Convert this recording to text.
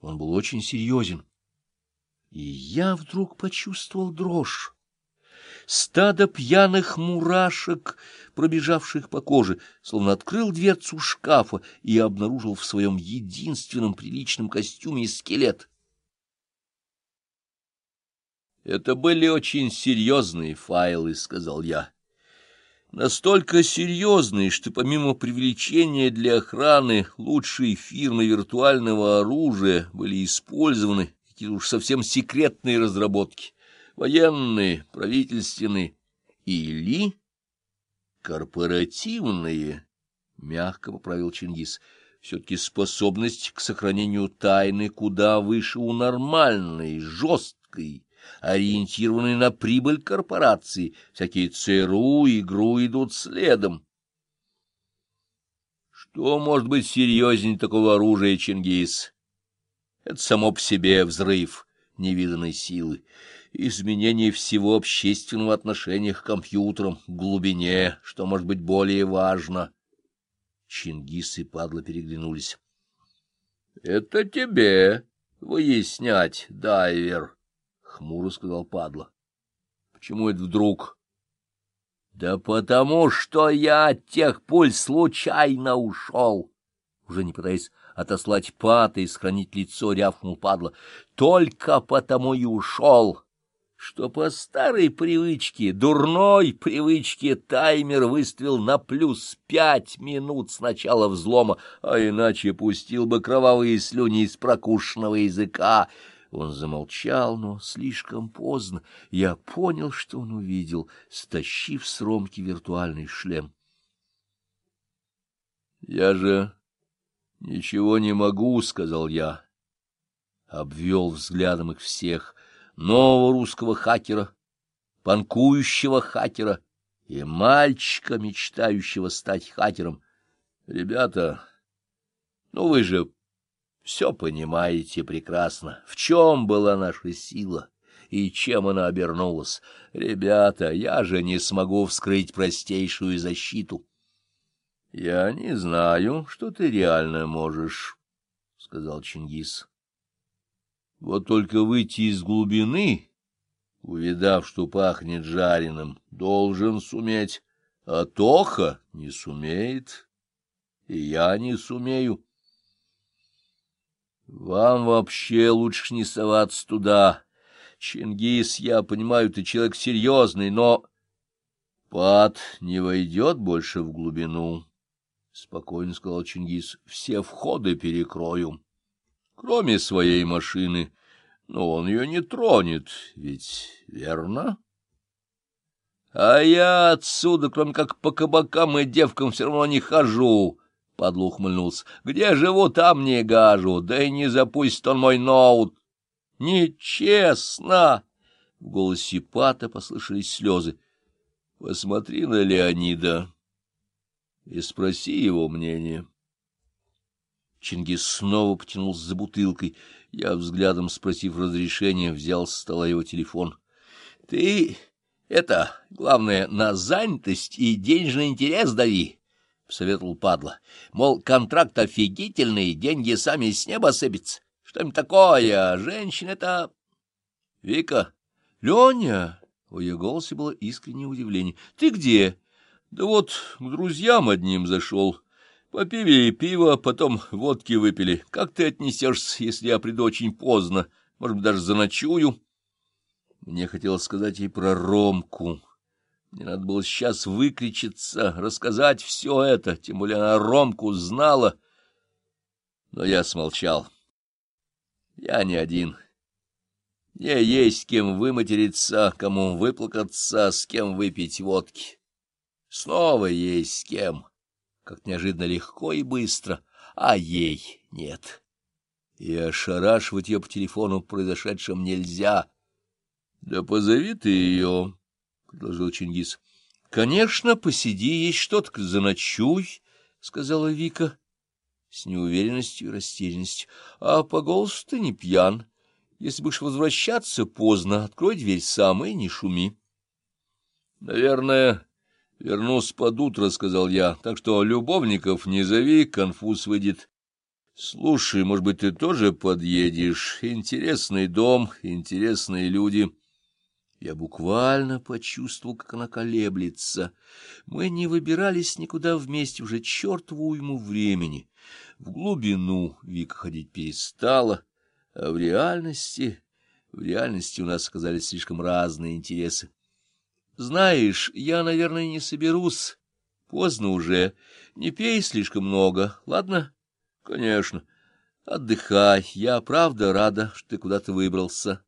Он был очень серьезен. И я вдруг почувствовал дрожь. Стадо пьяных мурашек, пробежавших по коже, словно открыл дверцу шкафа и обнаружил в своем единственном приличном костюме скелет. «Это были очень серьезные файлы», — сказал я. «Настолько серьезные, что помимо привлечения для охраны лучшей фирмы виртуального оружия были использованы какие-то уж совсем секретные разработки, военные, правительственные или корпоративные, — мягко поправил Чингис. Все-таки способность к сохранению тайны куда выше у нормальной, жесткой, ориентированной на прибыль корпорации. Всякие ЦРУ, игру идут следом. Что может быть серьезнее такого оружия, Чингис? Это само по себе взрыв невиданной силы, изменение всего общественного отношения к компьютерам, к глубине, что может быть более важно. Чингис и Падла переглянулись. — Это тебе выяснять, дайвер, — хмуро сказал Падла. — Почему это вдруг? — Да потому что я от тех пуль случайно ушел, уже не пытаясь отослать паты и сохранить лицо, рявкнул падла. Только потому и ушел, что по старой привычке, дурной привычке, таймер выставил на плюс пять минут с начала взлома, а иначе пустил бы кровавые слюни из прокушенного языка. Он замолчал, но слишком поздно. Я понял, что он увидел, стащив с Ромки виртуальный шлем. — Я же — Ничего не могу, — сказал я. Обвел взглядом их всех. Нового русского хакера, панкующего хакера и мальчика, мечтающего стать хакером. Ребята, ну вы же все понимаете прекрасно. В чем была наша сила? и чем она обернулась. Ребята, я же не смогу вскрыть простейшую защиту. — Я не знаю, что ты реально можешь, — сказал Чингис. — Вот только выйти из глубины, увидав, что пахнет жареным, должен суметь, а Тоха не сумеет, и я не сумею. Вам вообще лучше не соваться туда. Чингис, я понимаю, ты человек серьезный, но... Пад не войдет больше в глубину. — спокойно сказал Чингис, — все входы перекрою. Кроме своей машины. Но он ее не тронет, ведь верно? А я отсюда, кроме как по кабакам и девкам, все равно не хожу, — подло ухмыльнулся. Где живу, там не гажу, да и не запустит он мой ноут. Нечестно! В голосе Пата послышались слезы. Посмотри на Леонида и спроси его мнение. Чингис снова потянулся за бутылкой. Я, взглядом спросив разрешения, взял с стола его телефон. — Ты это, главное, на занятость и денежный интерес дави, — посоветовал падла. — Мол, контракт офигительный, деньги сами с неба сыпятся. Что-нибудь такое, женщина это... — Вика, Леня... В ее голосе было искреннее удивление. — Ты где? — да вот к друзьям одним зашел. Попили пиво, потом водки выпили. Как ты отнесешься, если я приду очень поздно? Может быть, даже заночую? Мне хотелось сказать ей про Ромку. Мне надо было сейчас выкричиться, рассказать все это, тем более она Ромку знала. Но я смолчал. Я не один. Мне есть кем выматериться, кому выплакаться, с кем выпить водки. Снова есть с кем, как неожиданно легко и быстро, а ей нет. И ошарашивать ее по телефону произошедшим нельзя. — Да позови ты ее, — предложил Чингис. — Конечно, посиди, есть что-то, заночуй, — сказала Вика с неуверенностью и растерянностью. — А по голосу ты не пьян. Если будешь возвращаться поздно, открой дверь сам и не шуми. — Наверное... — Вернусь под утро, — сказал я, — так что любовников не зови, конфуз выйдет. Слушай, может быть, ты тоже подъедешь? Интересный дом, интересные люди. Я буквально почувствовал, как она колеблется. Мы не выбирались никуда вместе уже чертову ему времени. В глубину Вика ходить перестала, а в реальности... В реальности у нас оказались слишком разные интересы. Знаешь, я, наверное, не соберусь. Поздно уже. Не пей слишком много, ладно? Конечно. Отдыхай. Я правда рада, что ты куда-то выбрался.